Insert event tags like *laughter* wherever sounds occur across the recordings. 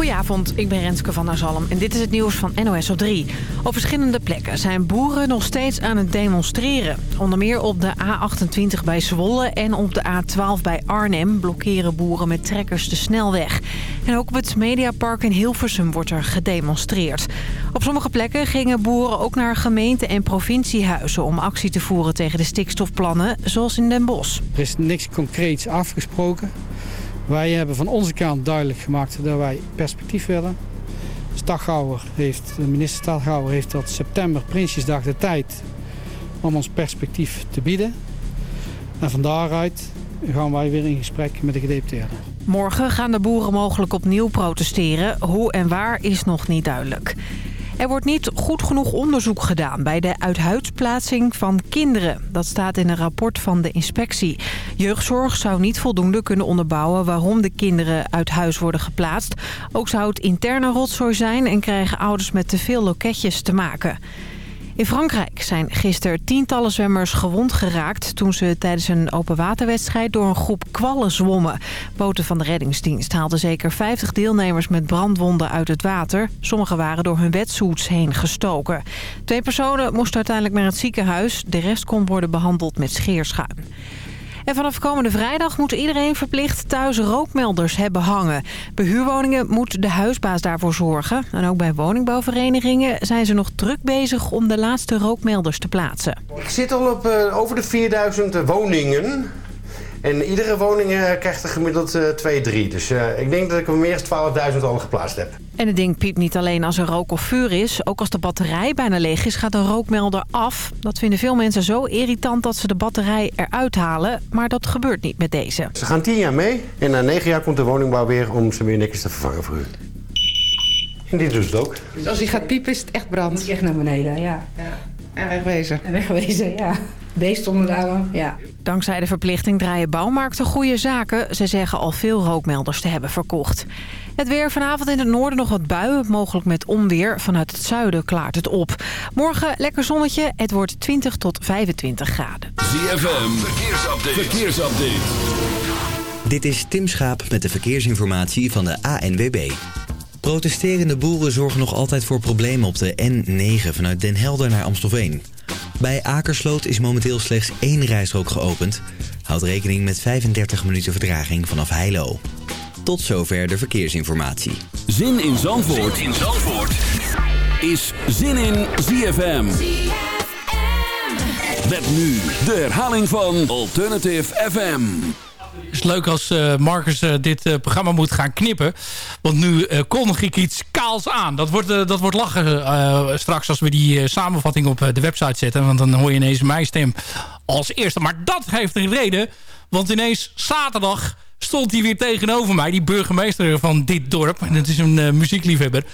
Goedenavond, ik ben Renske van der Zalm en dit is het nieuws van NOS op 3. Op verschillende plekken zijn boeren nog steeds aan het demonstreren. Onder meer op de A28 bij Zwolle en op de A12 bij Arnhem... blokkeren boeren met trekkers de snelweg. En ook op het Mediapark in Hilversum wordt er gedemonstreerd. Op sommige plekken gingen boeren ook naar gemeente- en provinciehuizen... om actie te voeren tegen de stikstofplannen, zoals in Den Bosch. Er is niks concreets afgesproken... Wij hebben van onze kant duidelijk gemaakt dat wij perspectief willen. Staghouwer heeft, de minister Staghouwer heeft tot september Prinsjesdag de tijd om ons perspectief te bieden. En van daaruit gaan wij weer in gesprek met de gedeputeerden. Morgen gaan de boeren mogelijk opnieuw protesteren. Hoe en waar is nog niet duidelijk. Er wordt niet goed genoeg onderzoek gedaan bij de uithuidsplaatsing van kinderen. Dat staat in een rapport van de inspectie. Jeugdzorg zou niet voldoende kunnen onderbouwen waarom de kinderen uit huis worden geplaatst. Ook zou het interne rotzooi zijn en krijgen ouders met te veel loketjes te maken. In Frankrijk zijn gisteren tientallen zwemmers gewond geraakt... toen ze tijdens een openwaterwedstrijd door een groep kwallen zwommen. Boten van de reddingsdienst haalden zeker 50 deelnemers met brandwonden uit het water. Sommigen waren door hun wetsuits heen gestoken. Twee personen moesten uiteindelijk naar het ziekenhuis. De rest kon worden behandeld met scheerschuim. Vanaf komende vrijdag moet iedereen verplicht thuis rookmelders hebben hangen. Bij huurwoningen moet de huisbaas daarvoor zorgen. En ook bij woningbouwverenigingen zijn ze nog druk bezig om de laatste rookmelders te plaatsen. Ik zit al op uh, over de 4000 woningen. En iedere woning uh, krijgt er gemiddeld uh, 2, 3. Dus uh, ik denk dat ik er meer dan 12.000 al geplaatst heb. En het ding piept niet alleen als er rook of vuur is. Ook als de batterij bijna leeg is, gaat de rookmelder af. Dat vinden veel mensen zo irritant dat ze de batterij eruit halen. Maar dat gebeurt niet met deze. Ze gaan 10 jaar mee. En na 9 jaar komt de woningbouw weer om ze weer niks te vervangen voor u. En dit doet het ook. Dus als hij gaat piepen is het echt brand? Echt naar beneden, ja. ja. En wegwezen. En wegwezen, ja. Beest onder de arm, ja. Dankzij de verplichting draaien bouwmarkten goede zaken. Ze zeggen al veel rookmelders te hebben verkocht. Het weer vanavond in het noorden nog wat buien, mogelijk met onweer. Vanuit het zuiden klaart het op. Morgen lekker zonnetje, het wordt 20 tot 25 graden. ZFM, verkeersupdate. verkeersupdate. Dit is Tim Schaap met de verkeersinformatie van de ANWB. Protesterende boeren zorgen nog altijd voor problemen op de N9 vanuit Den Helder naar Amstelveen. Bij Akersloot is momenteel slechts één rijstrook geopend. Houd rekening met 35 minuten vertraging vanaf Heilo. Tot zover de verkeersinformatie. Zin in Zandvoort, zin in Zandvoort. is Zin in ZFM. Met nu de herhaling van Alternative FM. Is leuk als uh, Marcus uh, dit uh, programma moet gaan knippen. Want nu kondig ik iets kaals aan. Dat wordt, dat wordt lachen straks als we die samenvatting op de website zetten. Want dan hoor je ineens mijn stem als eerste. Maar dat heeft een reden. Want ineens zaterdag stond hij weer tegenover mij. Die burgemeester van dit dorp. En het is een muziekliefhebber.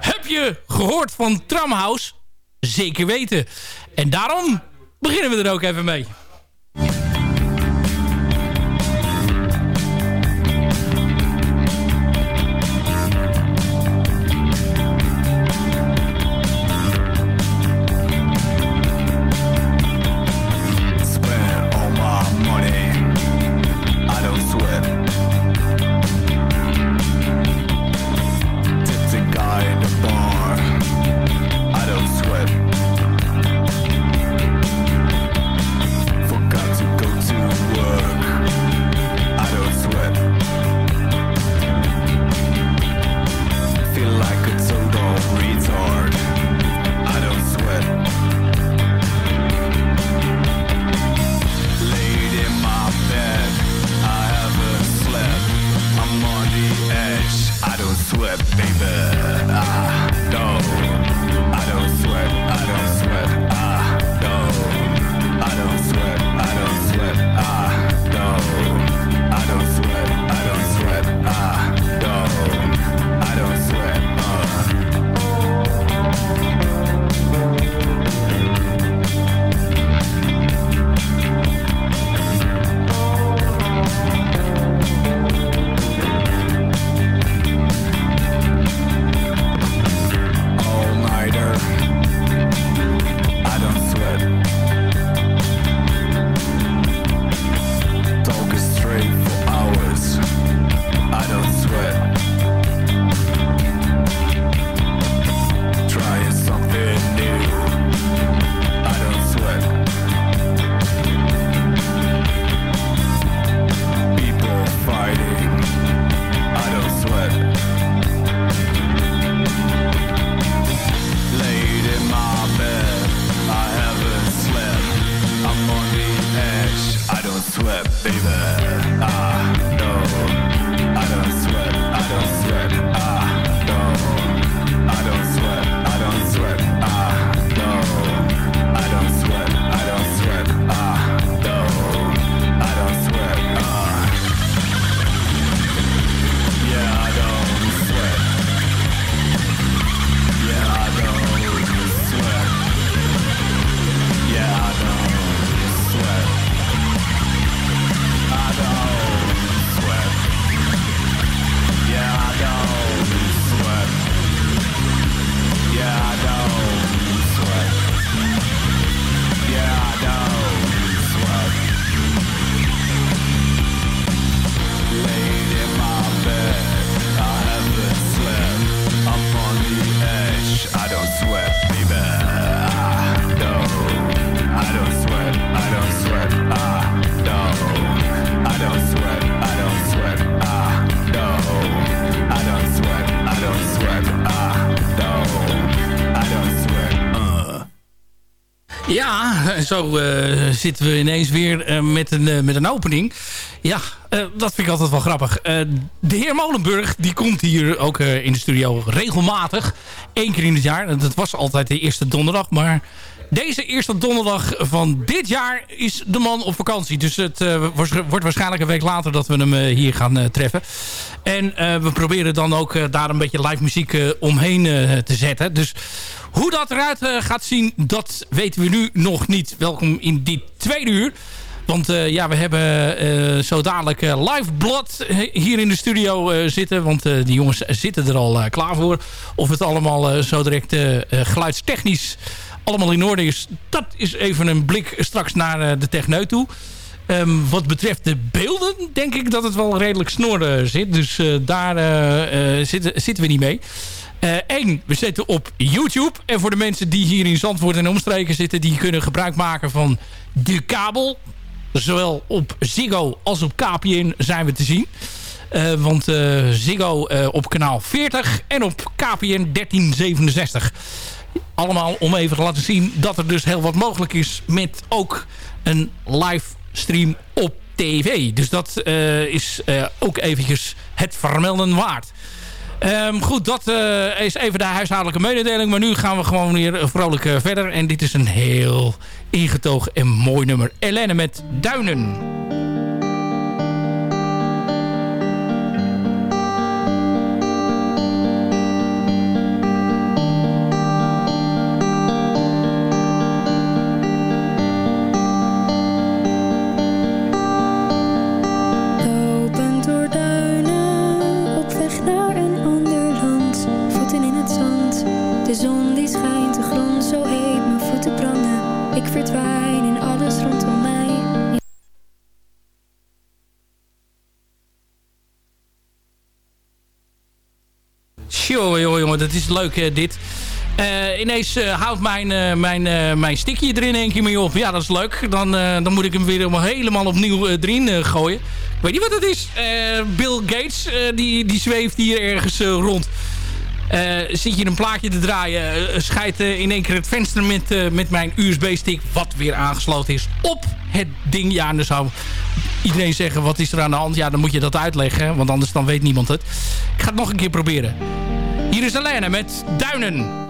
Heb je gehoord van Tramhouse? Zeker weten. En daarom beginnen we er ook even mee. Zo eh, zitten we ineens weer eh, met, een, eh, met een opening. Ja, dat vind ik altijd wel grappig. de heer Molenburg die komt hier ook in de studio regelmatig. Eén keer in het jaar. Dat was altijd de eerste donderdag. Maar deze eerste donderdag van dit jaar is de man op vakantie. Dus het wordt waarschijnlijk een week later dat we hem hier gaan treffen. En we proberen dan ook daar een beetje live muziek omheen te zetten. Dus hoe dat eruit gaat zien, dat weten we nu nog niet. Welkom in dit tweede uur. Want ja, we hebben zo dadelijk live blood hier in de studio zitten. Want die jongens zitten er al klaar voor. Of het allemaal zo direct geluidstechnisch allemaal in orde is. Dat is even een blik straks naar de techneut toe. Um, wat betreft de beelden denk ik dat het wel redelijk snor zit. Dus daar zitten, zitten we niet mee. Eén, we zitten op YouTube. En voor de mensen die hier in Zandvoort en omstreken zitten... die kunnen gebruik maken van de kabel. Zowel op Ziggo als op KPN zijn we te zien. Want Ziggo op kanaal 40 en op KPN 1367. Allemaal om even te laten zien dat er dus heel wat mogelijk is... met ook een livestream op tv. Dus dat is ook eventjes het vermelden waard. Um, goed, dat uh, is even de huishoudelijke mededeling. Maar nu gaan we gewoon weer vrolijk verder. En dit is een heel ingetogen en mooi nummer. Elene met Duinen. Jongen, jongen, jongen, dat is leuk dit. Uh, ineens uh, houdt mijn, uh, mijn, mijn stickje erin een keer mee op. Ja, dat is leuk. Dan, dan moet ik hem weer helemaal opnieuw erin gooien. Ik weet niet wat het is. Bill Gates, die, die zweeft hier ergens rond. zit je een plaatje te draaien, scheidt in één keer het venster met, met mijn USB-stick, wat weer aangesloten is, op het ding. Ja, en dan zou iedereen zeggen, wat is er aan de hand? Ja, dan moet je dat uitleggen, want anders dan weet niemand het. Ik ga het nog een keer proberen. Hier is Helene met Duinen.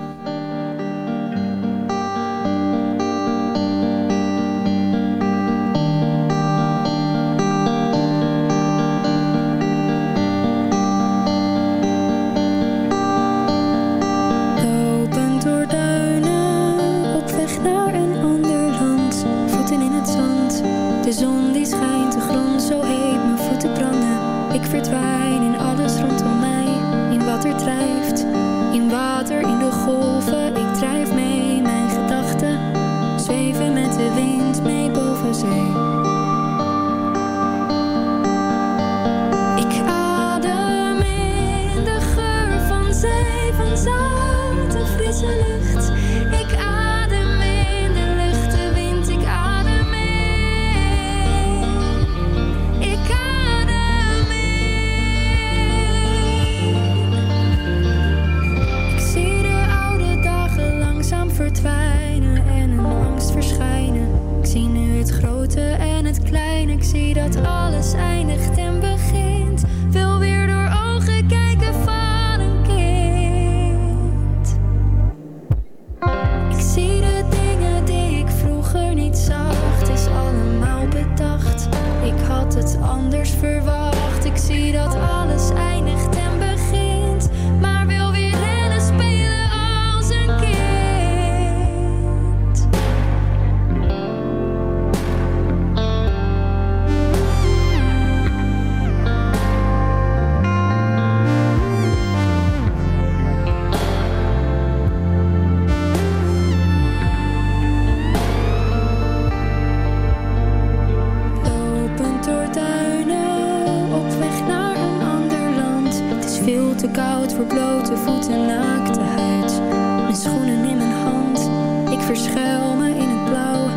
voel te koud voor blote voeten naakte huid. Mijn schoenen in mijn hand, ik verschuil me in het blauw.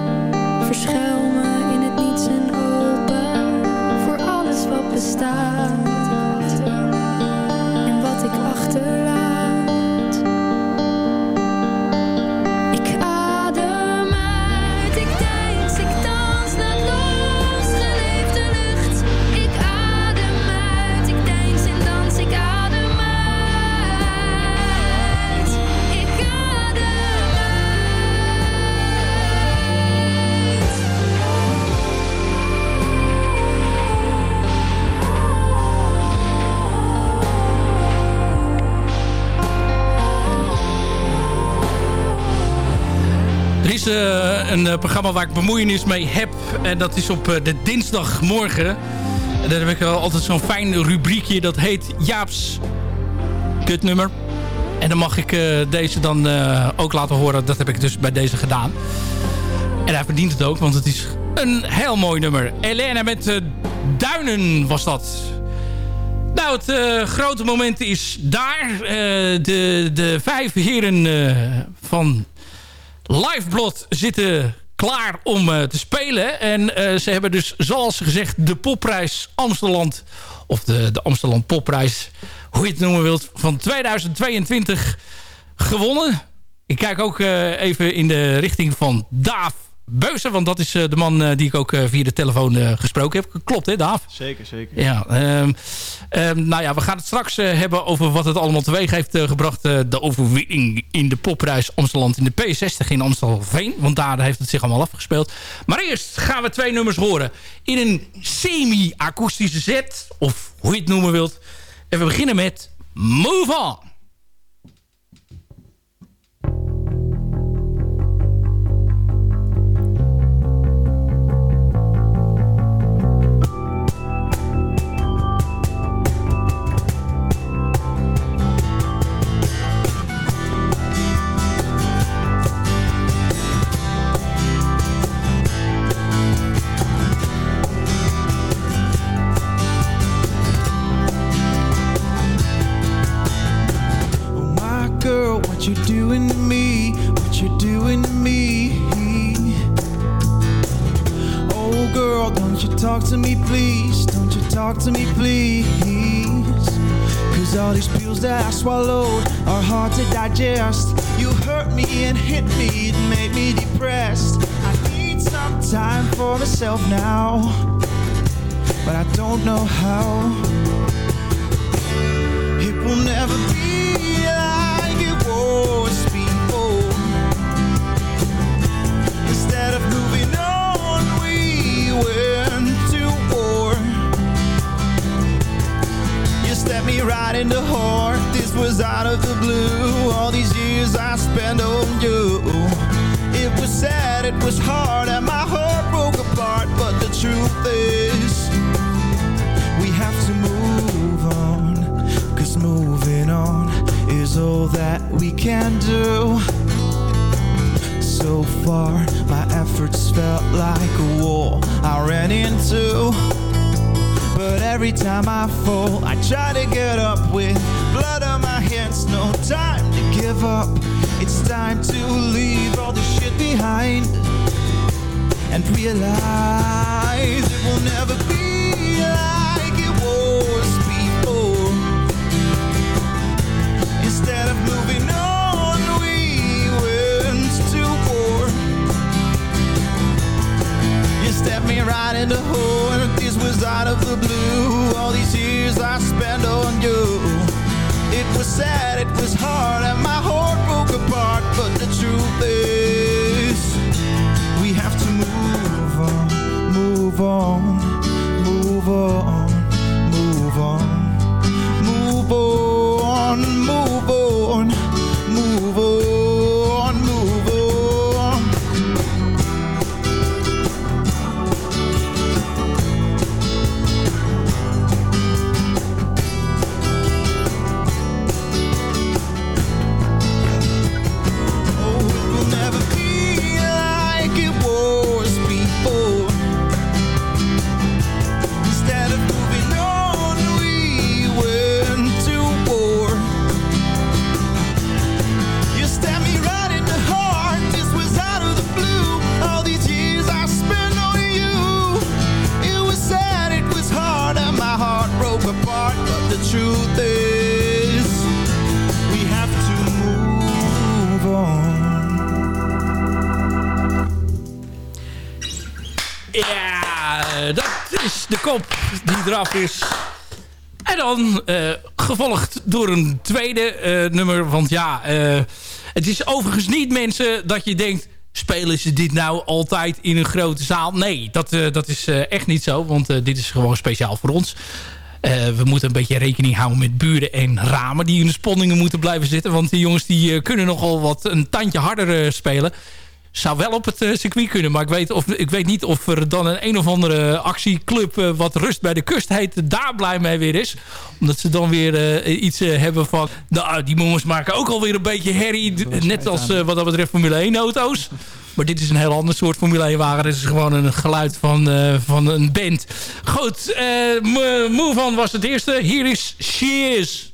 Verschuil me in het niets en open voor alles wat bestaat. Een programma waar ik bemoeienis mee heb. En dat is op de dinsdagmorgen. En daar heb ik altijd zo'n fijn rubriekje. Dat heet Jaap's kutnummer. En dan mag ik deze dan ook laten horen. Dat heb ik dus bij deze gedaan. En hij verdient het ook, want het is een heel mooi nummer. Elena met Duinen was dat. Nou, het grote moment is daar. De, de vijf heren uh, van Lifeblood zitten klaar om te spelen. En ze hebben dus, zoals gezegd, de popprijs Amsterdam... of de, de Amsterdam popprijs, hoe je het noemen wilt... van 2022 gewonnen. Ik kijk ook even in de richting van Daaf Beuzen, want dat is uh, de man uh, die ik ook uh, via de telefoon gesproken heb. Klopt, hè, Daaf? Zeker, zeker. Ja, um, um, nou ja, we gaan het straks hebben over wat het allemaal teweeg heeft gebracht. de overwinning in de popprijs Amsterdam in de P60 in Amstelveen. Want daar heeft het zich allemaal afgespeeld. Maar eerst gaan we twee nummers horen in een semi-akoestische set. Of hoe je het noemen wilt. En we beginnen met Move On. To me, please. Don't you talk to me, please. Cause all these pills that I swallowed are hard to digest. You hurt me and hit me, it made me depressed. I need some time for myself now, but I don't know how. It will never be like it was right the heart This was out of the blue. All these years I spent on you. It was sad, it was hard And my heart broke apart. But the truth is We have to move on. Cause moving on Is all that we can do. So far My efforts felt like a wall I ran into but every time I fall, I try to get up with blood on my hands. No time to give up. It's time to leave all the shit behind and realize it will never be me right in the hole was out of the blue. All these years I spent on you. It was sad, it was hard And my heart broke apart. But the truth is We have to move on Move on Move on de kop die eraf is. En dan uh, gevolgd door een tweede uh, nummer. Want ja, uh, het is overigens niet mensen dat je denkt... spelen ze dit nou altijd in een grote zaal? Nee, dat, dat is echt niet zo. Want dit is gewoon speciaal voor ons. we moeten een beetje rekening houden met buren en ramen... die in de sponningen moeten blijven zitten. Want die jongens die kunnen nogal wat een tandje harder spelen. Zou wel op het circuit kunnen. Maar ik weet, of, ik weet niet of er dan een een of andere actieclub... wat Rust bij de Kust heet, daar blij mee weer is. Omdat ze dan weer iets hebben van... Nou, die jongens maken ook alweer een beetje herrie. Net als wat dat betreft Formule 1 auto's. Maar dit is een heel ander soort Formule 1 wagen. Dit is gewoon een geluid van, uh, van een band. Goed, uh, Move On was het eerste. Hier is Shears.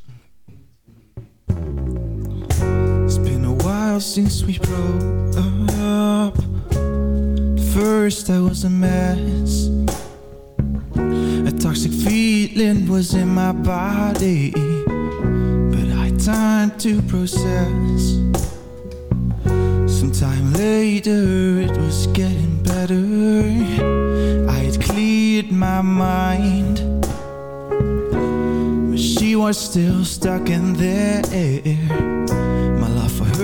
It's been a while since we broke up. First I was a mess. A toxic feeling was in my body. But I had time to process. Sometime later it was getting better I had cleared my mind But she was still stuck in there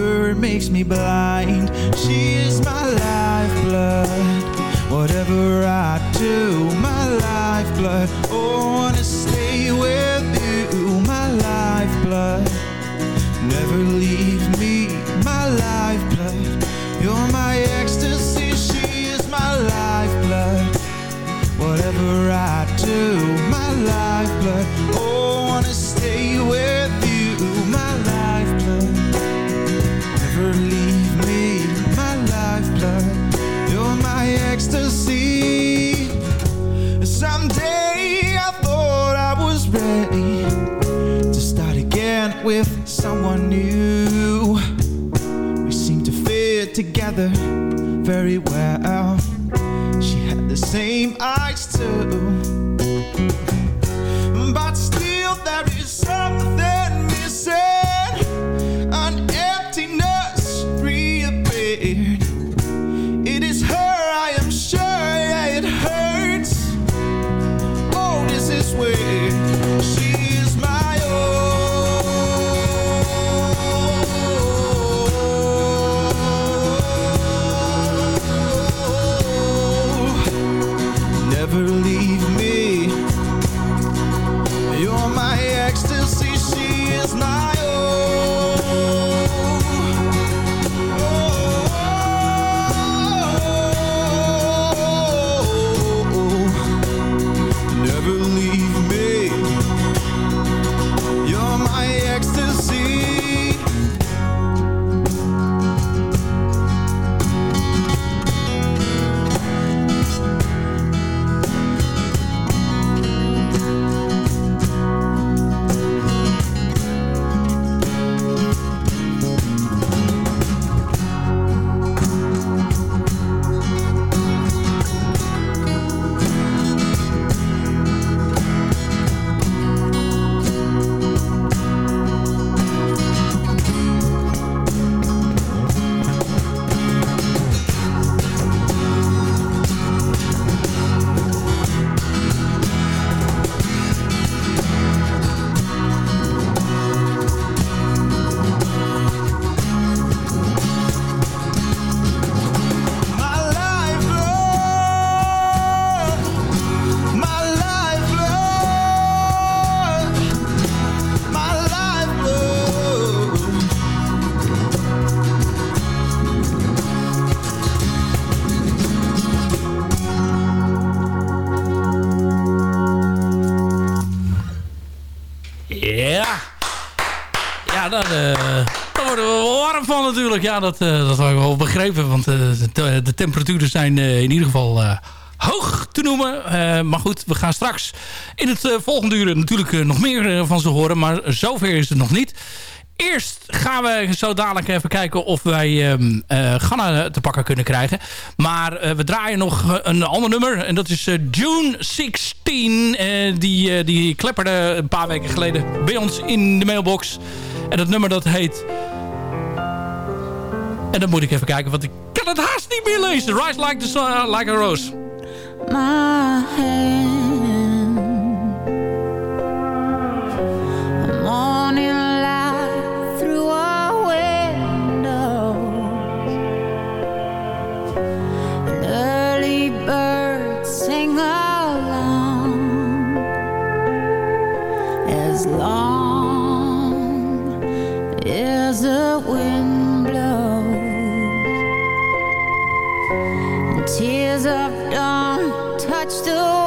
her makes me blind. She is my lifeblood. Whatever I do, my lifeblood. Oh, I wanna stay with you, my lifeblood. Never leave me, my lifeblood. You're my ecstasy, she is my lifeblood. Whatever I do, my lifeblood. Oh, with someone new. We seem to fit together very well. She had the same eyes too Ja, dat, eh dat had ik wel begrepen. Want eh, de, de temperaturen zijn eh, in ieder geval hoog te noemen. Maar goed, we gaan straks in het volgende uur natuurlijk nog meer van ze horen. Maar zover is het nog niet. Eerst gaan we zo dadelijk even kijken of wij Ganna te pakken kunnen krijgen. Maar we draaien nog een ander nummer. En dat is June 16. Eh, die, die klepperde een paar weken geleden bij ons in de mailbox. En dat nummer dat heet... En dan moet ik even kijken, want ik kan het haast niet meer lezen. Rise like, the sun, like a rose. my. As long as tears of dawn touch the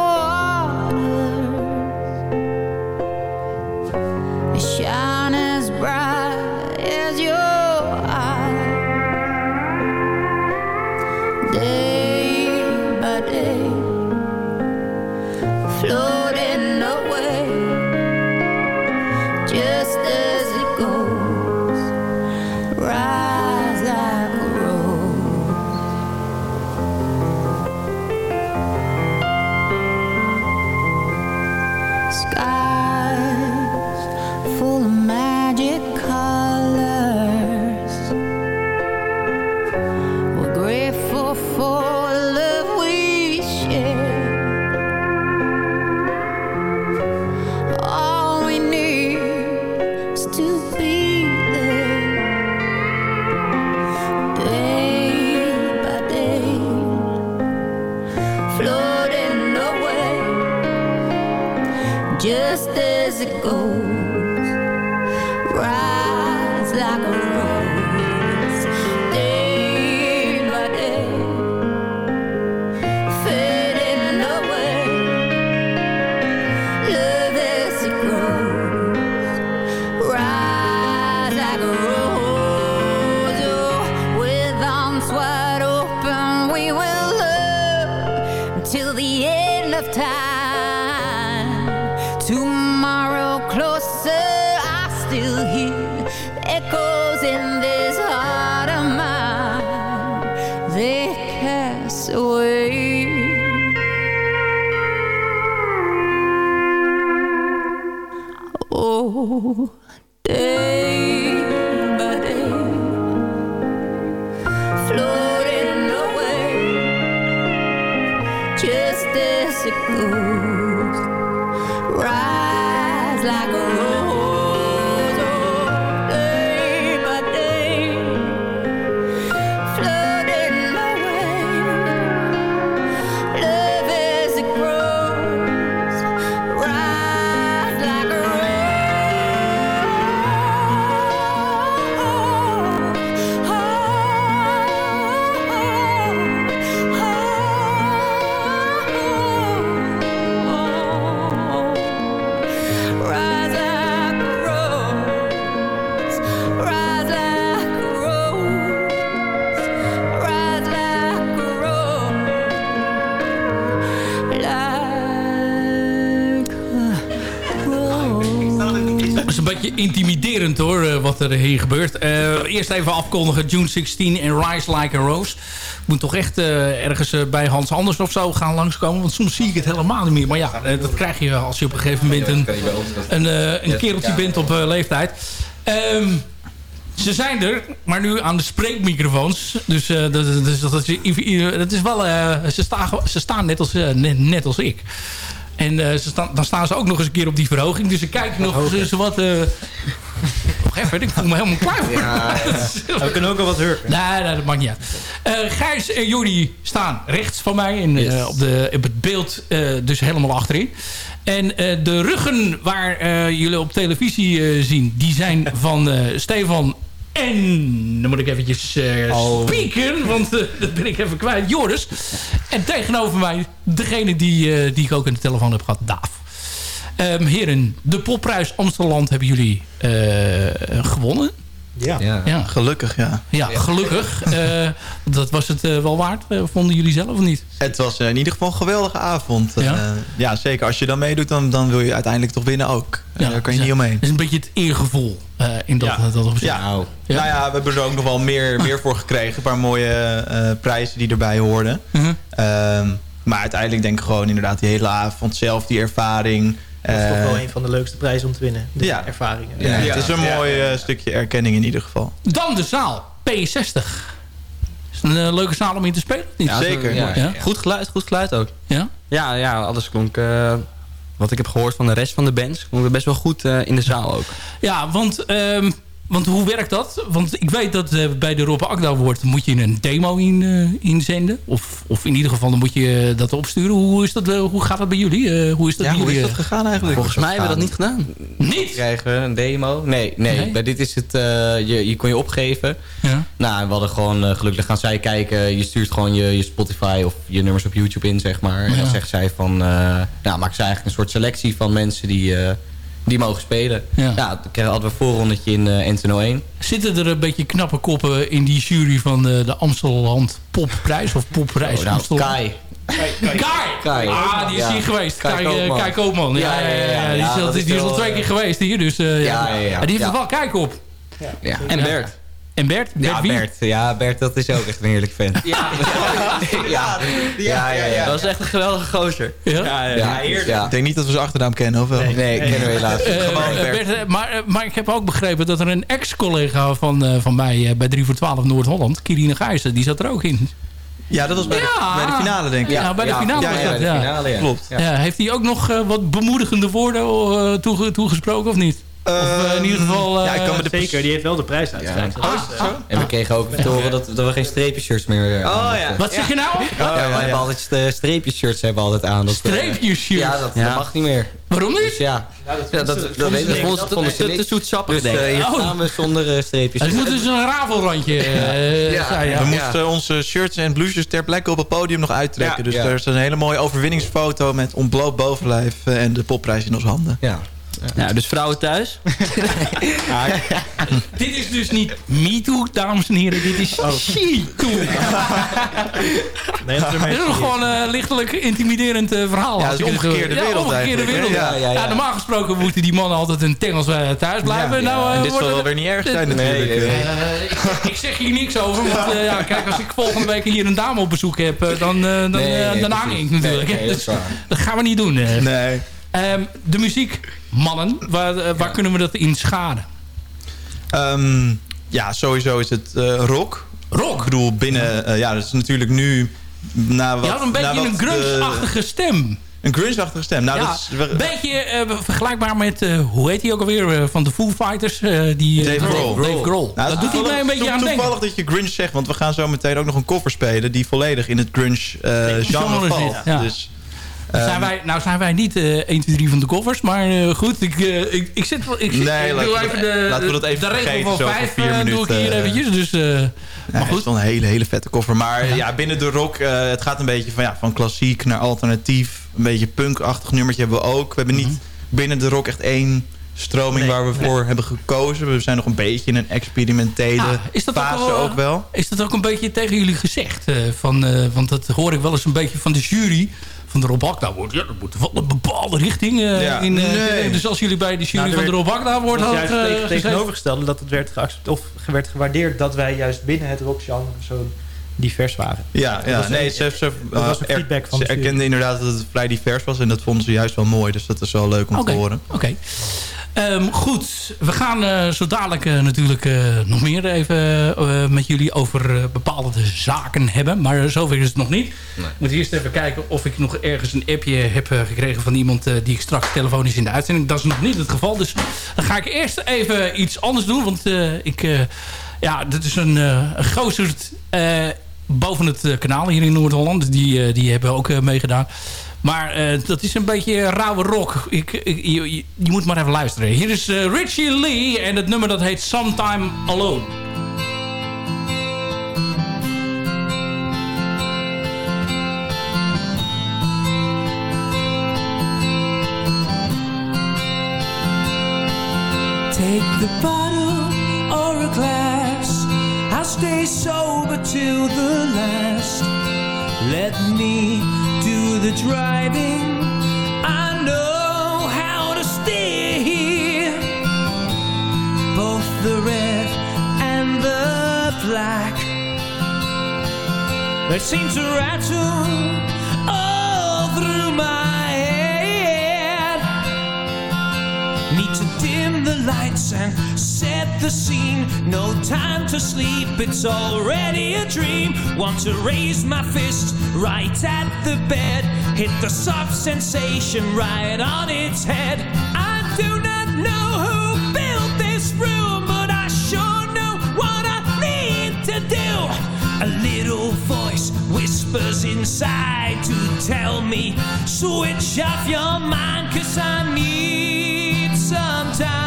intimiderend hoor, eh, wat er hier gebeurt. Eh, eerst even afkondigen, June 16 en Rise Like a Rose. Moet toch echt eh, ergens bij Hans Anders of zo gaan langskomen. Want soms zie ik het helemaal niet meer. Maar ja, dat krijg je als je op een gegeven moment een, een, een kereltje bent op leeftijd. Ehm, ze zijn er, maar nu aan de spreekmicrofoons. Dus dat, dat, dat, is, dat is wel... ze, staan, ze staan net als, net, net als ik. En eh, ze staan, dan staan ze ook nog eens een keer op die verhoging. Dus ik kijk nog eens wat... nog even, ik voel me helemaal klaar voor. *laughs* We kunnen ook al wat hurken. Nee, nee, dat maakt niet uit. Eh, Gijs en Jordi staan rechts van mij. En eh, op, de, op het beeld dus helemaal achterin. En de ruggen waar jullie op televisie zien... die zijn van Stefan en... dan moet ik eventjes spieken, want eh, dat ben ik even kwijt. Joris. En tegenover mij degene die, eh, die ik ook in de telefoon heb gehad, Daaf. Ehm, heren, de popprijs Amsterdam hebben jullie gewonnen. Ja. Ja. gelukkig ja. Ja, gelukkig. *laughs* Eh, dat was het eh, wel waard, eh, vonden jullie zelf of niet? Het was eh, in ieder geval een geweldige avond. Ja? Ja, ja zeker. Als je dan meedoet, dan, dan wil je uiteindelijk toch winnen ook. Ja, daar kan je niet omheen. Het is een beetje het eergevoel eh, in dat, Ja. dat opzicht. Ja. Nou ja, we hebben er ook nog wel meer, meer voor gekregen. Een paar mooie eh, prijzen die erbij hoorden. Mhm. Ehm, maar uiteindelijk denk ik gewoon inderdaad die hele avond zelf, die ervaring. Dat is toch Eh, wel een van de leukste prijzen om te winnen. De Ja. ervaringen. ja, het is een mooi eh, stukje erkenning in ieder geval. Dan de zaal, P60. Is het een eh, leuke zaal om in te spelen? Niet? Ja, zeker. Ja. Ja? Goed geluid, goed geluid ook. Ja? Ja, ja alles klonk... eh, wat ik heb gehoord van de rest van de bands... klonk het best wel goed eh, in de zaal ook. Ja, want ehm, want hoe werkt dat? Want ik weet dat eh, bij de Rob Akda wordt moet je een demo in, eh, inzenden. Of, of in ieder geval dan moet je dat opsturen. Hoe, is dat, eh, hoe gaat dat bij jullie? Eh, hoe is dat Ja, bij hoe jullie? is dat gegaan eigenlijk? Volgens mij hebben we dat niet gedaan. Niet? Krijgen we een demo? Nee, nee, Nee? Bij dit is het, eh, je, je kon je opgeven. Ja. Nou, en we hadden gewoon, eh, gelukkig gaan zij kijken. Je stuurt gewoon je, je Spotify of je nummers op YouTube in, zeg maar. En dan Ja. zegt zij van, uh, nou, maakt ze eigenlijk een soort selectie van mensen die, eh, die mogen spelen. Ja. Ja, dan kregen we een voorrondetje in uh, NTNO 1. Zitten er een beetje knappe koppen in die jury van de, de Amsteland Popprijs of Popprijs Oh, nou? Kai. Kai! Kai. Ah, die is Ja. hier geweest. Kai Kai, eh, Koopman. Kai Koopman. Ja, ja, ja, ja. Die, is, al- dat is die is al wel, twee keer eh, geweest hier. Dus, uh, ja. Ja, ja, ja. die heeft Ja. er wel kijk op. Ja. En Bert. En Bert? Bert Ja, wie? Bert. Ja, Bert, dat is ook echt een heerlijk fan. *laughs* Ja, ja, ja, ja, ja. Dat was echt een geweldige gozer. Ja? Ja, ja, Ja, heerlijk. ja. Ik denk niet dat we zijn achternaam kennen, of wel? Nee, ik ken hem helaas. Gewoon eh, Bert. Bert, eh, maar, eh, maar ik heb ook begrepen dat er een ex-collega van, eh, van mij eh, bij 3 voor 12 Noord-Holland, Kirine Gijssen, die zat er ook in. Ja, dat was bij, Ja. de, bij de finale, denk ik. Ja, bij de finale ja, was ja, dat, de ja. finale, ja. Klopt. Ja. heeft hij ook nog eh, wat bemoedigende woorden eh, toege- toegesproken of niet? Of eh, in ieder geval... ja, ik kan eh, me de Zeker, die heeft wel de prijs uitgereikt. Ah, ah, En we kregen ook te horen dat, dat we geen streepjes-shirts meer Oh ja. Wat zeg je nou? ja, we hebben altijd streepjes-shirts hebben we altijd aan. Dat, uh, Streepjes-shirts? Ja, dat, Ja. dat mag niet meer. Waarom niet? Dus ja, ja, dat, dat, dat weet ik. Dat vonden ze Te- niks. te zoetsappig, Dus uh, Oh. staan we zonder uh, streepjes. Het moet dus een rafelrandje eh, Ja. zijn. Ja. We moesten onze shirts en blouses ter plekke op het podium nog uittrekken. Ja. Dus Ja. er is een hele mooie overwinningsfoto met ontbloot bovenlijf eh, en de popprijs in onze handen. Ja. Ja, dus vrouwen thuis. *laughs* Dit is dus niet MeToo, dames en heren. Dit is SheToo. Nee, dat is Dit is gewoon een lichtelijk intimiderend eh, verhaal. Ja, als het is ik de omgekeerde ja, wereld omgekeerde eigenlijk, wereld. Ja, ja, ja. Ja, normaal gesproken moeten die mannen altijd een tengels eh, thuis blijven. Ja, nou, eh, en dit wordt zal wel weer niet erg zijn natuurlijk. nee, nee. Eh, ik, ik zeg hier niks over. Want eh, ja, kijk, als ik volgende week hier een dame op bezoek heb, eh, dan, eh, dan, eh, dan hang ik natuurlijk. Nee, nee, dat Dus *laughs* gaan we niet doen. eh. Nee. Ehm, de muziek, mannen, waar, eh, waar kunnen we dat in schaden? Ehm, ja, sowieso is het eh, rock. Rock? Ik bedoel, binnen... eh, ja, dat is natuurlijk nu... Na wat, Je had een beetje wat een grunge-achtige stem. Een grunge-achtige stem. Nou, ja, dat is... een beetje eh, vergelijkbaar met, eh, hoe heet hij ook alweer, eh, van de Foo Fighters. eh, die, eh, Dave Grohl. Dave Grohl. Nou, dat doet hij toevallig- mij een beetje aan denken. Toevallig dat je grunge zegt, want we gaan zo meteen ook nog een cover spelen... die volledig in het grunge eh, Genre valt. zit, ja. Dus, Nou ehm, zijn wij, nou zijn wij niet eh 1, 2, 3 van de covers. Maar eh, goed, ik, eh, ik, ik zit wel... Ik, zit- Nee, ik laten doe we even de, laten we dat even de regel van zo voor 5 vier doe ik minuten, hier eh. eventjes. Dus, eh, Ja, maar het goed. is wel een hele, hele vette koffer. Maar Ja. ja, binnen de rock, eh, het gaat een beetje van, ja, van klassiek naar alternatief. Een beetje punkachtig nummertje hebben we ook. We hebben niet Mhm. binnen de rock echt één stroming Nee, waar we voor hebben gekozen. We zijn nog een beetje in een experimentele Ah, is dat ook fase wel, eh, ook wel. Is dat ook een beetje tegen jullie gezegd? eh, van, eh, want dat hoor ik wel eens een beetje van de jury. Van de Rob Akda wordt. Ja, dat moet wel een bepaalde richting. eh, Ja, in, eh, nee. Dus als jullie bij de jury Nou, van de werd- Rob Akda wordt Het had was eh, juist tegen, gezeten. tegenovergestelde dat het werd geaccepteerd of werd gewaardeerd dat wij juist binnen het rockgenre zo divers waren. Ja, ja was nee, ze, ze, dat was een er- feedback van ze de jury. erkenden inderdaad dat het vrij divers was. En dat vonden ze juist wel mooi. Dus dat is wel leuk om te horen. Oké. Ehm, goed, we gaan eh, zo dadelijk eh, natuurlijk eh, nog meer even met jullie over bepaalde zaken hebben. Maar zover is het nog niet. Ik moet eerst even kijken of ik nog ergens een appje heb gekregen van iemand die ik straks telefonisch in de uitzending. Dat is nog niet het geval. Dus dan ga ik eerst even iets anders doen. Want ik, ja, dit is een, een gozerd eh, boven het kanaal hier in Noord-Holland. Die, die hebben ook meegedaan. Maar eh, dat is een beetje rauwe rock. Ik, ik, je, je- moet maar even luisteren. Hier is eh, Richie Lee en het nummer dat heet Sometime Alone. Take the bottle or a glass. I'll stay sober till the last. Let me the driving. I know how to steer here. Both the red and the black. They seem to rattle all through my head. Need to dim the lights and the scene. No time to sleep, it's already a dream. Want to raise my fist right at the bed. Hit the soft sensation right on its head. I do not know who built this room, but I sure know what I need to do. A little voice whispers inside to tell me, switch off your mind, cause I need some time.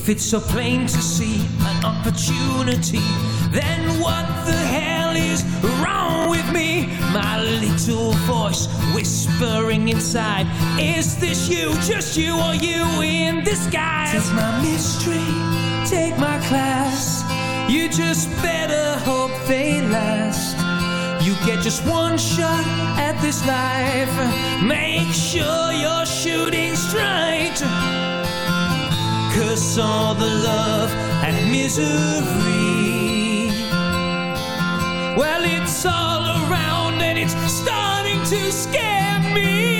If it's so plain to see an opportunity Then what the hell is wrong with me? My little voice whispering inside Is this you, just you or you in disguise? Take my mystery, take my class. You just better hope they last. You get just one shot at this life. Make sure you're shooting straight Cause all the love and misery. Well, it's all around and it's starting to scare me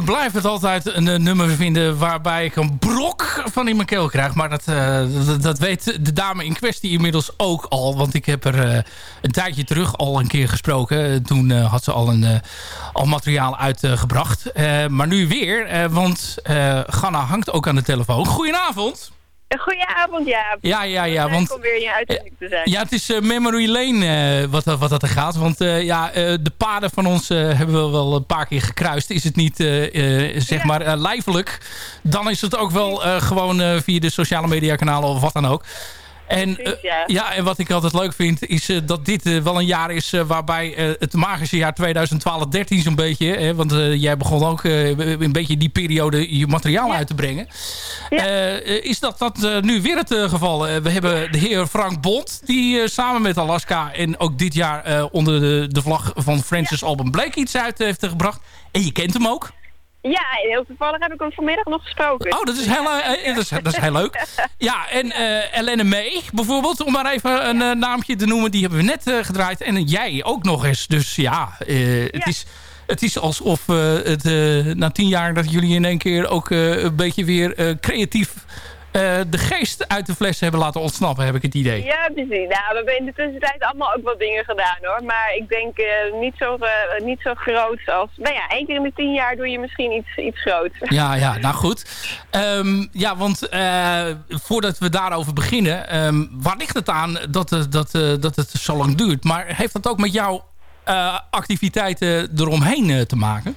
Ik blijf het altijd een, eh, nummer vinden waarbij ik een brok van in mijn keel krijg. Maar dat, eh, dat, dat weet de dame in kwestie inmiddels ook al. Want ik heb er eh, een tijdje terug al een keer gesproken. Toen had ze al, een, al materiaal uitgebracht. Maar nu weer, want Ganna hangt ook aan de telefoon. Goedenavond. Goedenavond, Jaap. Ja, ja, ja. Want om weer in je uitzending te zijn. ja, het is eh, Memory Lane eh, wat, wat dat er gaat. Want eh, ja, de paden van ons hebben we wel een paar keer gekruist. Is het niet, zeg maar, lijfelijk... dan is het ook wel gewoon via de sociale media kanalen of wat dan ook. En, eh, ja. ja, en wat ik altijd leuk vind, is eh, dat dit eh, wel een jaar is... waarbij het magische jaar 2012-13 zo'n beetje... Hè, want jij begon ook een beetje in die periode je materiaal uit te brengen. Is dat, dat nu weer het geval? We hebben de heer Frank Bond... die samen met Alaska en ook dit jaar... onder de, de vlag van Francis Alban Blake iets uit heeft gebracht. En je kent hem ook. Ja, heel toevallig heb ik hem vanmiddag nog gesproken. Oh, dat is heel, eh, eh, dat is, dat is heel leuk. *laughs* Ja, en eh Elene May bijvoorbeeld, om maar even een eh, naamje te noemen. Die hebben we net gedraaid. En jij ook nog eens. Dus ja, het, Is, het is alsof het, na tien jaar dat jullie in één keer ook een beetje weer creatief... eh, de geest uit de fles hebben laten ontsnappen, heb ik het idee. Ja, precies. Nou, we hebben in de tussentijd allemaal ook wat dingen gedaan hoor. Maar ik denk eh, niet, zo, eh, niet zo groot als... Nou ja, één keer in de tien jaar doe je misschien iets, iets groots. *laughs* Ja, ja, nou goed. Ehm, ja, want voordat we daarover beginnen... ehm, waar ligt het aan dat, dat, dat het zo lang duurt? Maar heeft dat ook met jouw activiteiten eromheen te maken?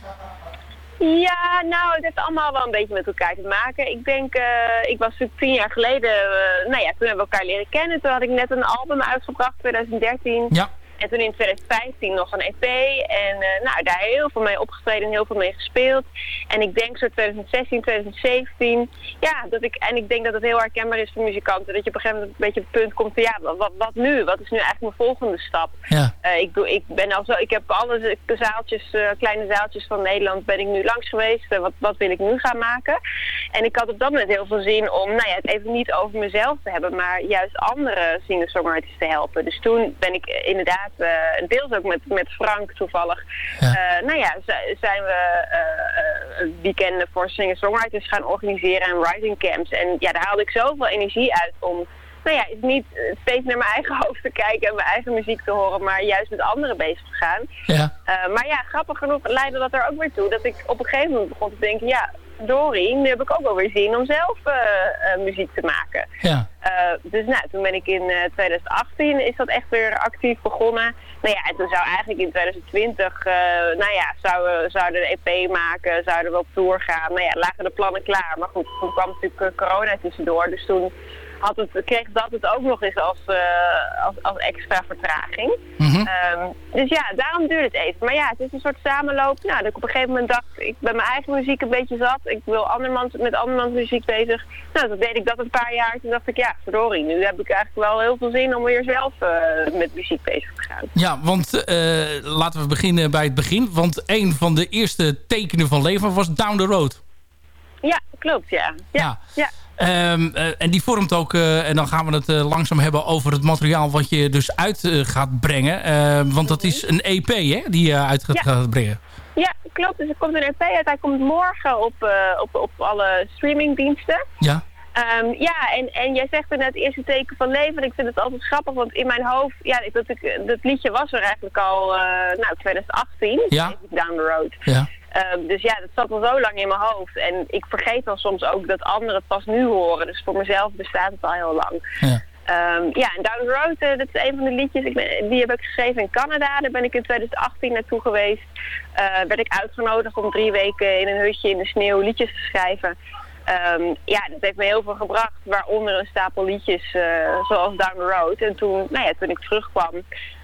Ja, nou, het heeft allemaal wel een beetje met elkaar te maken. Ik denk, eh, ik was natuurlijk tien jaar geleden, eh, nou ja, toen hebben we elkaar leren kennen. Toen had ik net een album uitgebracht, 2013. Ja. En toen in 2015 nog een EP. En eh, nou, daar heel veel mee opgetreden en heel veel mee gespeeld. En ik denk zo 2016, 2017. Ja, dat ik, en ik denk dat het heel herkenbaar is voor muzikanten. Dat je op een gegeven moment een beetje op het punt komt van ja, wat, wat nu? Wat is nu eigenlijk mijn volgende stap? Ja. Eh, ik, doe, ik ben al zo, ik heb alle zaaltjes, eh, kleine zaaltjes van Nederland ben ik nu langs geweest. Wat, wat wil ik nu gaan maken? En ik had op dat moment heel veel zin om, nou ja, het even niet over mezelf te hebben, maar juist andere singer-songwriters te helpen. Dus toen ben ik inderdaad, eh, deels ook met, met Frank toevallig, eh, nou ja, zijn we eh, eh, weekenden voor singer-songwriters gaan organiseren en writing camps. En ja, daar haalde ik zoveel energie uit om nou ja, niet steeds naar mijn eigen *laughs* hoofd te kijken en mijn eigen muziek te horen, maar juist met anderen bezig te gaan. Ja. Maar ja, grappig genoeg leidde dat er ook weer toe dat ik op een gegeven moment begon te denken, ja, Dori, nu heb ik ook wel weer zin om zelf eh, eh, muziek te maken. Ja. Eh, dus nou, toen ben ik in eh, 2018 is dat echt weer actief begonnen. Nou ja, en toen zou eigenlijk in 2020, eh, nou ja, zouden, zouden we de EP maken, zouden we op tour gaan. Nou ja, lagen de plannen klaar. Maar goed, toen kwam natuurlijk corona tussendoor. Dus toen had het, kreeg dat het ook nog eens als, eh, als, als extra vertraging. Ehm, dus ja, daarom duurde het even. Maar ja, het is een soort samenloop. Nou, dat ik op een gegeven moment dacht, ik ben mijn eigen muziek een beetje zat. Ik wil andermans, met andermans muziek bezig. Nou, toen deed ik dat een paar jaar. Toen dacht ik, ja, verdorie, nu heb ik eigenlijk wel heel veel zin om weer zelf eh, met muziek bezig te gaan. Ja, want eh, laten we beginnen bij het begin. Want een van de eerste tekenen van leven was Down the Road. Ja, klopt, ja. Ja, ja. Ehm, eh, en die vormt ook, eh, en dan gaan we het eh, langzaam hebben over het materiaal wat je dus uit gaat brengen. Eh, want dat is een EP hè, die je uit gaat, Ja. gaat brengen. Ja, klopt. Dus er komt een EP uit. Hij komt morgen op, op, op alle streamingdiensten. Ja. Ehm, ja, en, en jij zegt net het eerste teken van leven. En ik vind het altijd grappig, want in mijn hoofd... Ja, dat, ik, dat liedje was er eigenlijk al, nou, 2018. Ja. Down the Road. Ja. Ehm, dus ja, dat zat al zo lang in mijn hoofd. En ik vergeet dan soms ook dat anderen het pas nu horen. Dus voor mezelf bestaat het al heel lang. Ja. Ehm, ja, en Down the Road, eh, dat is een van de liedjes. Ik ben, die heb ik geschreven in Canada. Daar ben ik in 2018 naartoe geweest. Eh, werd ik uitgenodigd om drie weken in een hutje in de sneeuw liedjes te schrijven. Ehm, ja, dat heeft me heel veel gebracht. Waaronder een stapel liedjes eh, zoals Down the Road. En toen, nou ja, toen ik terugkwam...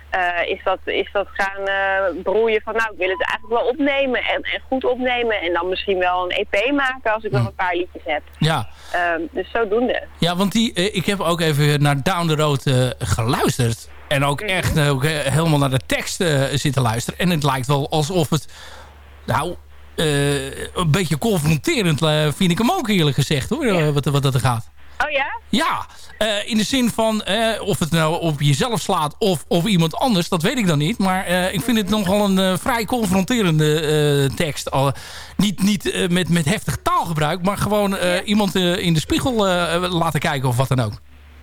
eh, is, dat, is dat gaan eh, broeien van nou ik wil het eigenlijk wel opnemen en, en goed opnemen en dan misschien wel een EP maken als ik nog een paar liedjes heb. Ja. Ehm, dus zodoende. Ja, want die, eh, ik heb ook even naar Down the Road geluisterd. En ook Mhm. echt ook, helemaal naar de tekst eh, zitten luisteren. En het lijkt wel alsof het... Nou, een beetje confronterend vind ik hem ook eerlijk gezegd hoor. Wat, wat dat er gaat. Oh ja? Ja, eh, in de zin van eh, of het nou op jezelf slaat of op iemand anders, dat weet ik dan niet. Maar eh, ik vind het nogal een vrij confronterende tekst. Al, niet niet met, met heftig taalgebruik, maar gewoon iemand in de spiegel laten kijken of wat dan ook.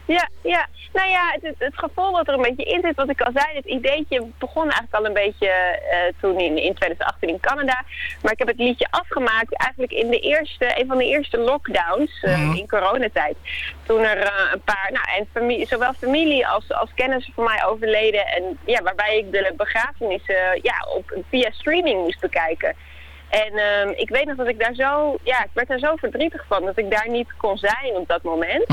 Ja, ja. Nou ja, het, het, gevoel wat er een beetje in zit, wat ik al zei, het ideetje begon eigenlijk al een beetje eh, toen in, in 2018 in Canada. Maar ik heb het liedje afgemaakt eigenlijk in de eerste, een van de eerste lockdowns eh, in coronatijd. Toen er eh, een paar, nou, en familie, zowel familie als, als kennissen van mij overleden. En ja, waarbij ik de begrafenissen ja, op, via streaming moest bekijken. En ehm, ik weet nog dat ik daar zo, ja, ik werd daar zo verdrietig van dat ik daar niet kon zijn op dat moment.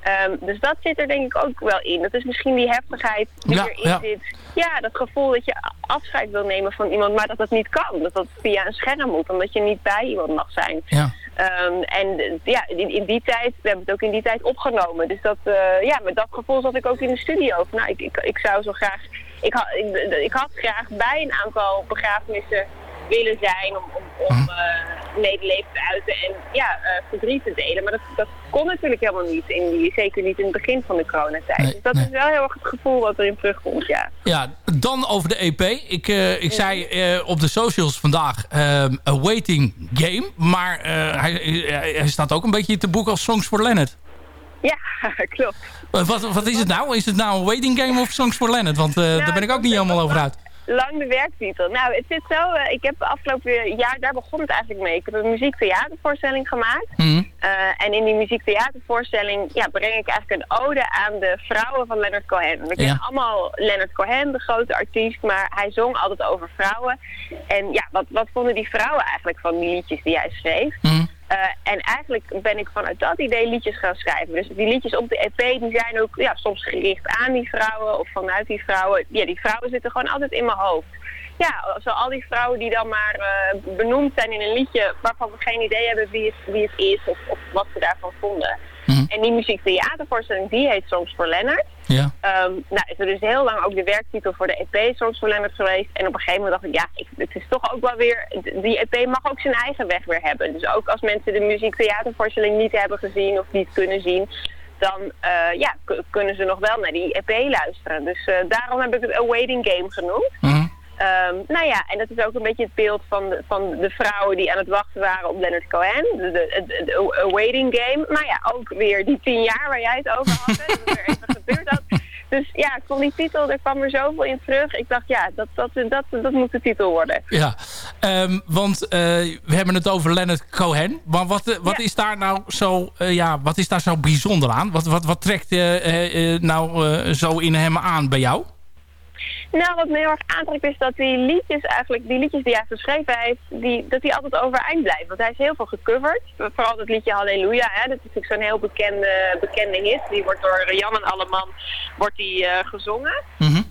Ehm, dus dat zit er denk ik ook wel in. Dat is misschien die heftigheid die Ja, erin ja. zit. Ja, dat gevoel dat je afscheid wil nemen van iemand, maar dat dat niet kan. Dat dat via een scherm moet, omdat je niet bij iemand mag zijn. Ja. Ehm, en ja, in, in die tijd, we hebben het ook in die tijd opgenomen. Dus dat, eh, ja, met dat gevoel zat ik ook in de studio. Van, nou, ik, ik, ik zou zo graag, ik, had ik, ik had graag bij een aantal begrafenissen willen zijn om, om, om eh, medeleven te uiten en ja, eh, verdriet te delen. Maar dat, dat kon natuurlijk helemaal niet, in die, zeker niet in het begin van de coronatijd. Nee, dus dat is wel heel erg het gevoel wat erin terugkomt, ja. Ja, dan over de EP. Ik, eh, ik zei op de socials vandaag ehm a waiting game. Maar hij, hij- staat ook een beetje te boek als Songs for Leonard. Ja, *laughs* klopt. Wat, wat is het nou? Is het nou een waiting game of Songs for Leonard? Want eh, daar ben ik ook niet helemaal over uit. Lang de werktitel. Nou, het zit zo. eh, ik heb afgelopen jaar, daar begon het eigenlijk mee. Ik heb een muziektheatervoorstelling gemaakt. Mhm. Eh, en in die muziektheatervoorstelling ja, breng ik eigenlijk een ode aan de vrouwen van Leonard Cohen. We kennen allemaal Leonard Cohen, de grote artiest, maar hij zong altijd over vrouwen. En ja, wat, wat vonden die vrouwen eigenlijk van die liedjes die hij schreef? Eh, en eigenlijk ben ik vanuit dat idee liedjes gaan schrijven. Dus die liedjes op de EP die zijn ook ja, soms gericht aan die vrouwen of vanuit die vrouwen. Ja, die vrouwen zitten gewoon altijd in mijn hoofd. Ja, zo al die vrouwen die dan maar eh, benoemd zijn in een liedje waarvan we geen idee hebben wie het, wie het is of, of wat ze daarvan vonden. En die muziektheatervoorstelling die heet Songs voor Leonard. Ja. Ehm, nou is er dus heel lang ook de werktitel voor de EP Songs for Leonard geweest. En op een gegeven moment dacht ik, ja, ik, het is toch ook wel weer... Die EP mag ook zijn eigen weg weer hebben. Dus ook als mensen de muziektheatervoorstelling niet hebben gezien of niet kunnen zien... dan eh, ja, kunnen ze nog wel naar die EP luisteren. Dus eh, daarom heb ik het A Waiting Game genoemd. Ehm, nou ja, en dat is ook een beetje het beeld van de, van de vrouwen die aan het wachten waren op Leonard Cohen. De, de, de, de- a waiting game. Maar ja, ook weer die tien jaar waar jij het over had. hè, dat er even gebeurd had. Dus ja, ik vond die titel, er kwam er zoveel in terug. Ik dacht, ja, dat, dat, dat, dat moet de titel worden. Ja, Ehm, want eh, we hebben het over Leonard Cohen. Maar wat, eh, wat is daar nou zo, eh, ja, wat is daar zo bijzonder aan? Wat, wat, wat trekt eh, nou zo in hem aan bij jou? Nou, wat me heel erg aantrekt is dat die liedjes eigenlijk, die liedjes die hij geschreven heeft, die, dat die altijd overeind blijven. Want hij is heel veel gecoverd. Vooral dat liedje Halleluja, hè, dat is natuurlijk zo'n heel bekende, bekende hit. Die wordt door Jan en Alleman wordt die, eh, gezongen.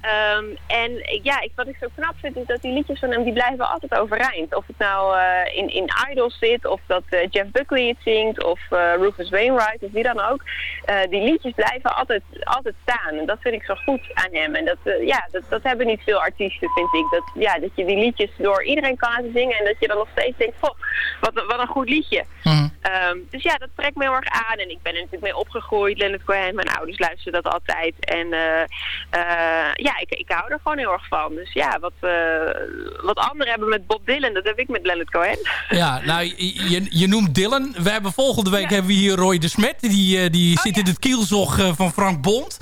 Ehm, en ja, ik, wat ik zo knap vind is dat die liedjes van hem, die blijven altijd overeind. Of het nou eh, in, in Idols zit, of dat eh, Jeff Buckley het zingt, of Rufus Wainwright, of wie dan ook. Die liedjes blijven altijd, altijd staan. En dat vind ik zo goed aan hem. En dat, ja, dat, dat hebben niet veel artiesten, vind ik. Dat, ja, dat je die liedjes door iedereen kan laten zingen en dat je dan nog steeds denkt, goh, wat, een- wat een goed liedje. Ehm, dus ja, dat trekt me heel erg aan. En ik ben er natuurlijk mee opgegroeid. Leonard Cohen, mijn ouders luisteren dat altijd. En eh, eh, ja, ik, ik hou er gewoon heel erg van. Dus ja, wat, eh, wat anderen hebben met Bob Dylan, dat heb ik met Leonard Cohen. Ja, nou, je, je noemt Dylan. We hebben volgende week hebben we hier Roy de Smet. Die, die zit in het kielzog van Frank Bond.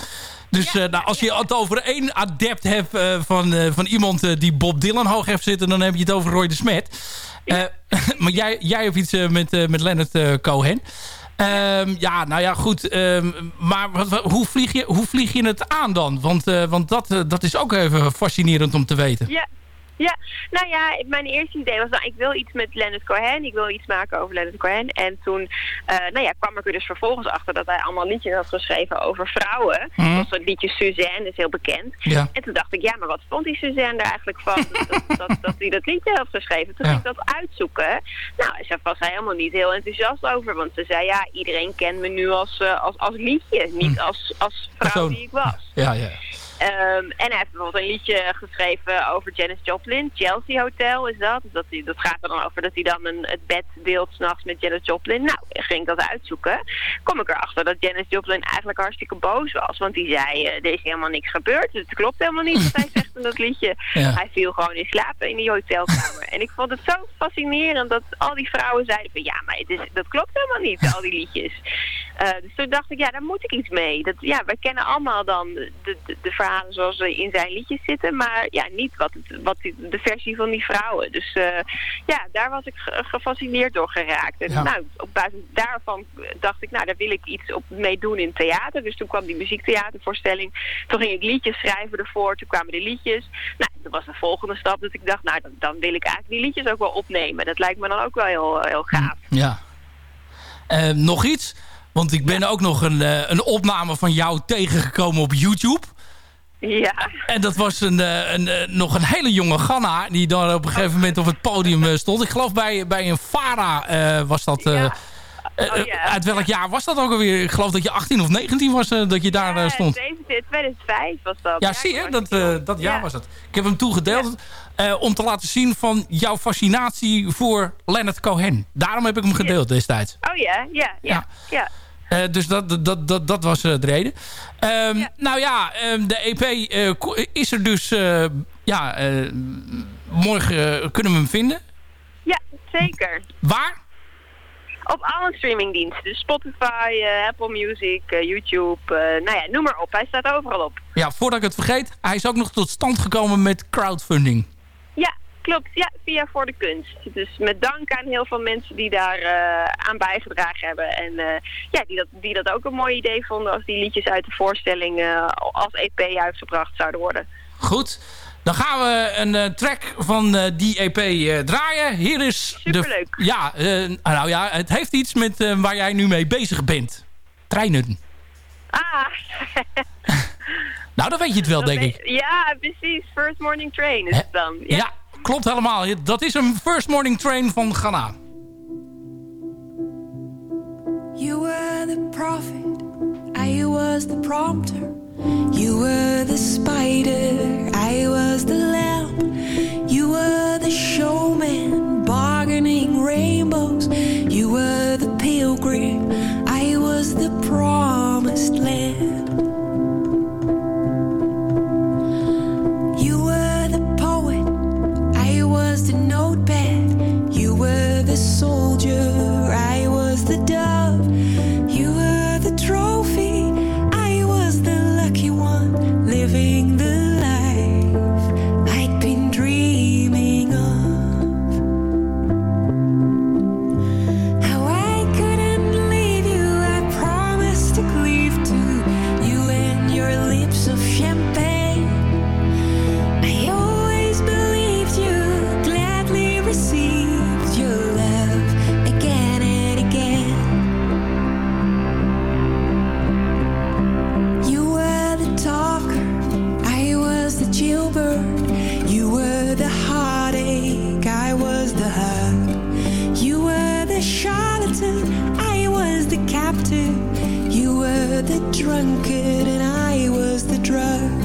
Dus eh, nou, als je het over één adept hebt eh, van, eh, van iemand die Bob Dylan hoog heeft zitten... dan heb je het over Roy de Smet. *laughs* Maar jij, jij hebt iets met, met Leonard Cohen. Ehm, ja, nou ja, goed. ehm, maar wat, wat- hoe, vlieg je, hoe vlieg je het aan dan? Want, want dat, dat is ook even fascinerend om te weten. Ja. Ja, nou ja, mijn eerste idee was, nou, ik wil iets met Leonard Cohen. Ik wil iets maken over Leonard Cohen. En toen eh, nou ja, kwam ik er dus vervolgens achter dat hij allemaal liedjes had geschreven over vrouwen. Mhm. Zoals dat liedje Suzanne, is heel bekend. Ja. En toen dacht ik, ja, maar wat vond die Suzanne er eigenlijk van? *laughs* dat, dat, dat hij dat liedje had geschreven. Toen Ja. ging ik dat uitzoeken. Nou, ze was hij helemaal niet heel enthousiast over. Want ze zei, ja, iedereen kent me nu als, eh, als, als liedje. Niet als, als vrouw die ik was. Ja, ja. Ehm, en hij heeft bijvoorbeeld een liedje geschreven over Janis Joplin. Chelsea Hotel is dat. Dat, hij- dat gaat er dan over dat hij dan een, het bed deelt s'nachts met Janis Joplin. Nou, ging ik dat uitzoeken. Kom ik erachter dat Janis Joplin eigenlijk hartstikke boos was. Want die zei, eh, er is helemaal niks gebeurd. Dus het klopt helemaal niet wat hij zegt in dat liedje. *laughs* Ja. Hij viel gewoon in slaap in die hotelkamer. en ik vond het zo fascinerend dat al die vrouwen zeiden van... Ja, maar het is, dat klopt helemaal niet, al die liedjes. Eh, dus toen dacht ik, ja, daar moet ik iets mee. Dat, ja, wij kennen allemaal dan de, de, de verhalen zoals ze in zijn liedjes zitten, maar ja, niet wat, het, wat die- de versie van die vrouwen. Dus eh, ja, daar was ik ge- gefascineerd door geraakt. En Ja. nou, op basis daarvan dacht ik, nou, daar wil ik iets op mee doen in theater. Dus toen kwam die muziektheatervoorstelling. Toen ging ik liedjes schrijven ervoor, toen kwamen de liedjes. Nou, toen was de volgende stap dat ik dacht, nou, dan, dan wil ik eigenlijk die liedjes ook wel opnemen. Dat lijkt me dan ook wel heel, heel gaaf. Ja. Eh, nog iets. Want ik ben ook nog een, eh, een opname van jou tegengekomen op YouTube. Ja. En dat was een, eh, een, eh, nog een hele jonge Ganna... die dan op een gegeven moment op het podium eh, stond. Ik geloof bij, bij een Fara was dat... Oh, ja. Uit welk jaar was dat ook alweer? Ik geloof dat je 18 of 19 was dat je daar eh, stond. 2005 was dat. Ja, zie je, dat, dat jaar was het. Ik heb hem toegedeeld om te laten zien van jouw fascinatie voor Leonard Cohen. Daarom heb ik hem gedeeld destijds. Oh ja, ja, ja. ja. Eh, dus dat, dat, dat, dat was eh, de reden. Ehm, Nou ja, ehm, de EP eh, is er dus... ja, morgen kunnen we hem vinden. Ja, zeker. Waar? Op alle streamingdiensten. Dus Spotify, Apple Music, YouTube. nou ja, noem maar op. Hij staat overal op. Ja, voordat ik het vergeet. Hij is ook nog tot stand gekomen met crowdfunding. Ja, klopt. Ja, via Voor de Kunst. Dus met dank aan heel veel mensen die daar eh, aan bijgedragen hebben. En eh, ja, die dat, die dat ook een mooi idee vonden als die liedjes uit de voorstelling eh, als EP uitgebracht zouden worden. Goed. Dan gaan we een track van die EP draaien. Hier is Superleuk. de... Ja, nou ja, het heeft iets met waar jij nu mee bezig bent. Treinen. Ah, *laughs* Nou, dan weet je het wel, denk ik. Ja, precies. First Morning Train is het dan. Ja. Klopt helemaal. Dat is een First Morning Train van Ghana. You were the prophet, I was the prompter. You were the spider, I was the lamp. You were the showman, bargaining rainbows. You were the pilgrim, I was the promised land. You were the soldier, I was the dove. You were the trophy, I was the lucky one, living drunkard, and I was the drug.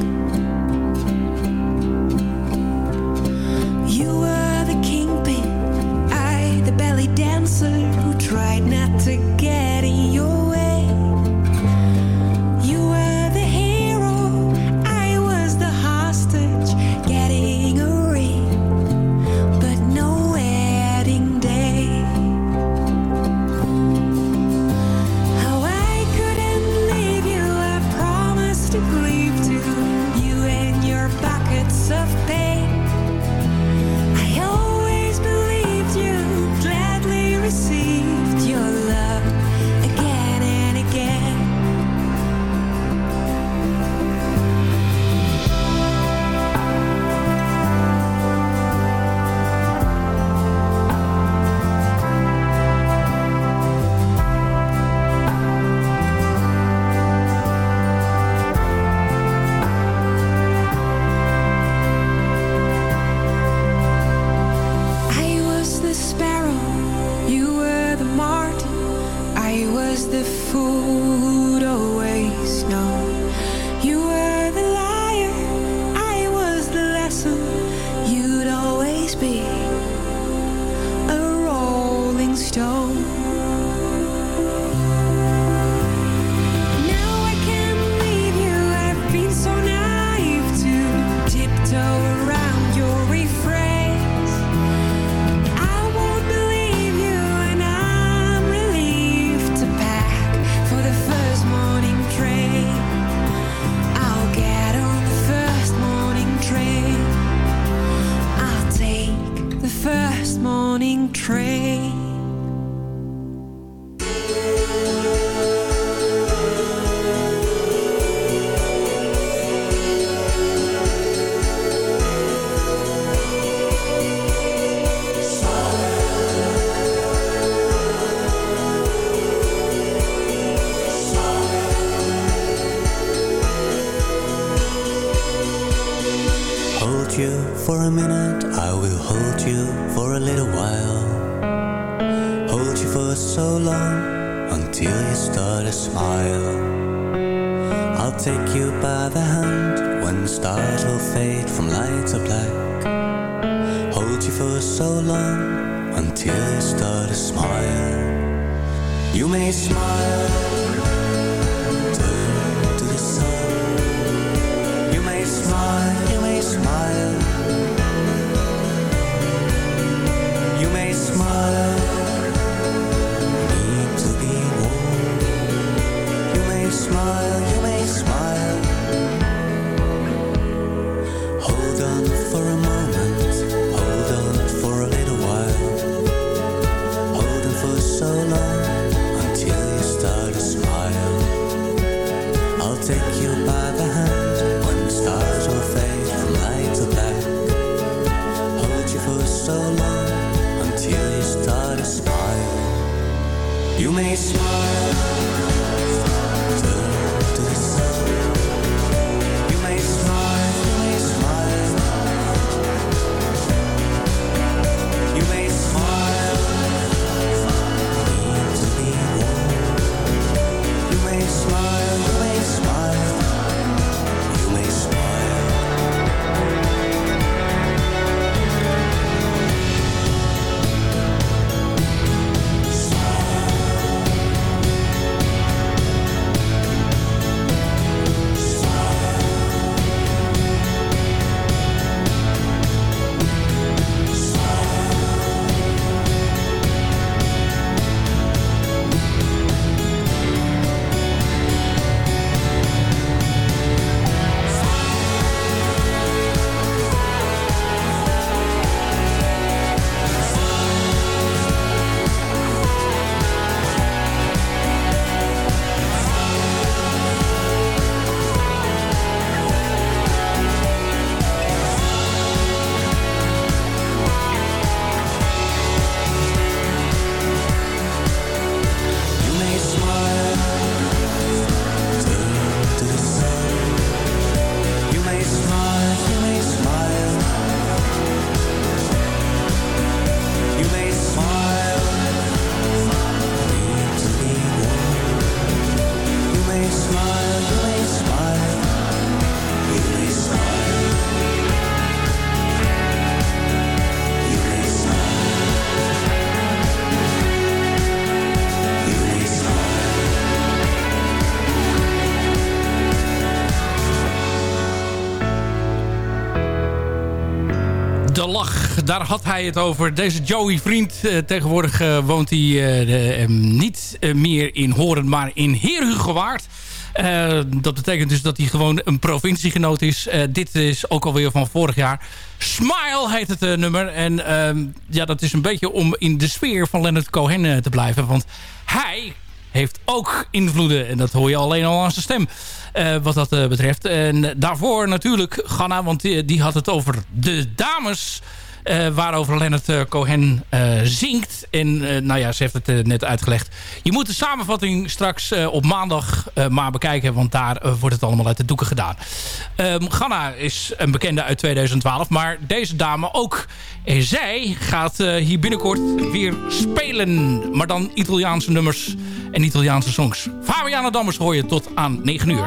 Lach, daar had hij het over. Deze Joey Vriend, eh, tegenwoordig eh, woont hij eh, niet meer in Horen, maar in Heerhugowaard. Dat betekent dus dat hij gewoon een provinciegenoot is. Dit is ook alweer van vorig jaar. Smile heet het nummer. En ehm, ja, dat is een beetje om in de sfeer van Leonard Cohen te blijven. Want hij heeft ook invloeden. En dat hoor je alleen al aan zijn stem. eh, wat dat eh, betreft. En daarvoor natuurlijk Ganna. Want die, die had het over de dames. Eh, waarover Leonard eh, Cohen eh, zingt. En nou ja, ze heeft het net uitgelegd. Je moet de samenvatting straks op maandag maar bekijken. Want daar wordt het allemaal uit de doeken gedaan. Ehm Ganna is een bekende uit 2012. Maar deze dame ook. En zij gaat hier binnenkort weer spelen. Maar dan Italiaanse nummers en Italiaanse songs. Fabiana Dammers hoor je tot aan 9 uur.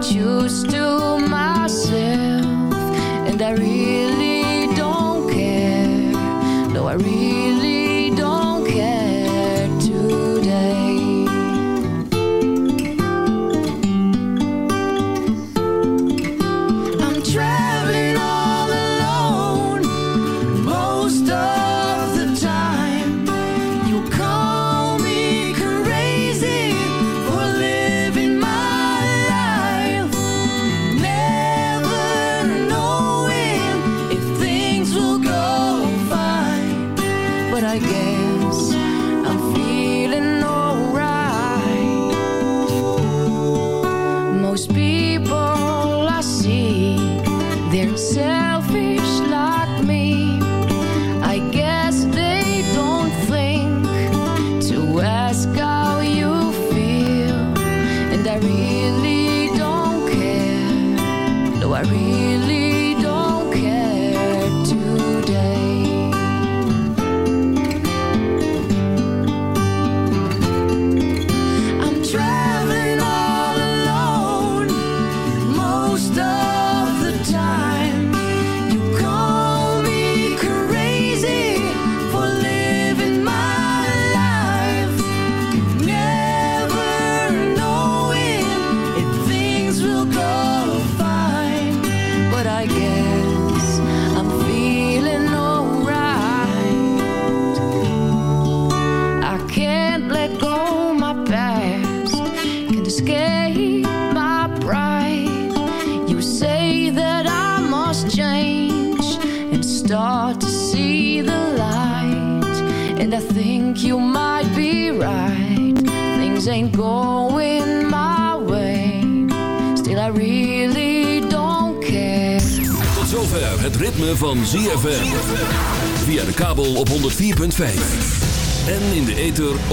choose to